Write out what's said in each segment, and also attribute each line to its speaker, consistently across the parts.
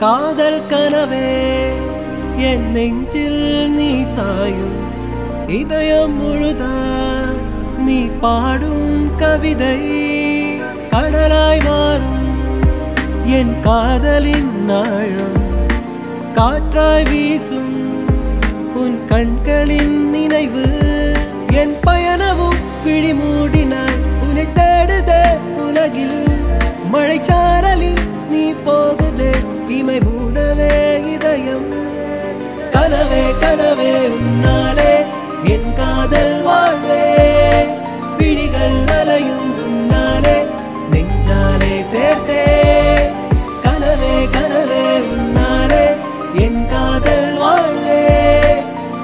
Speaker 1: காதல் கனவே என் நெஞ்சில் நீ சாயும் இதயம் முழுத நீ பாடும் கவிதை கடலாய் மாறும். என் காதலின் நாழம் காற்றாய் வீசும் உன் கண்களின் நினைவு பிடிகள் உன்னாலே நெஞ்சாலே சேர்த்தே. கனவே கனவே உன்னாலே என் காதல் வாழ்வே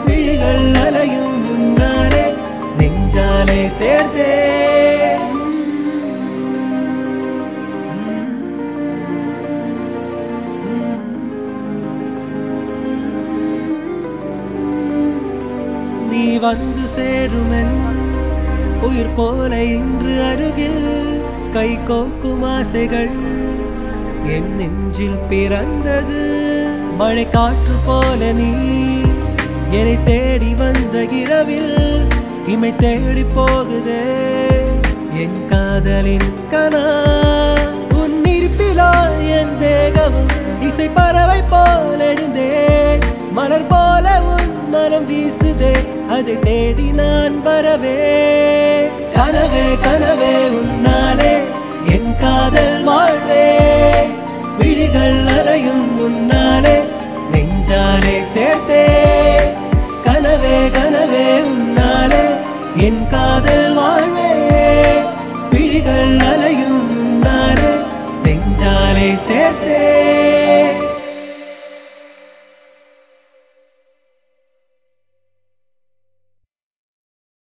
Speaker 1: விழிகள் அலையும் உன்னாலே நெஞ்சாலே சேர்த்தே. நீ வந்து சேருமென் உயிர் போல இன்று அருகில் கை கோக்கும் ஆசைகள் என் நெஞ்சில் பிறந்தது. மழை காற்று போல நீ என்னை தேடி வந்த இரவில் இமை தேடி போகுதே. என் காதலின் கனா அதை தேடி நான் வரவே. கனவே கனவே உன்னாலே என் காதல் வாழ்வே. விழிகள் அலையும் முன்னாலே நெஞ்சாலே சேர்த்தே. கனவே கனவே உன்னாலே என் காதல் வாழ்வே. விழிகள் அலையும் முன்னாலே நெஞ்சாலே சேர்த்தே.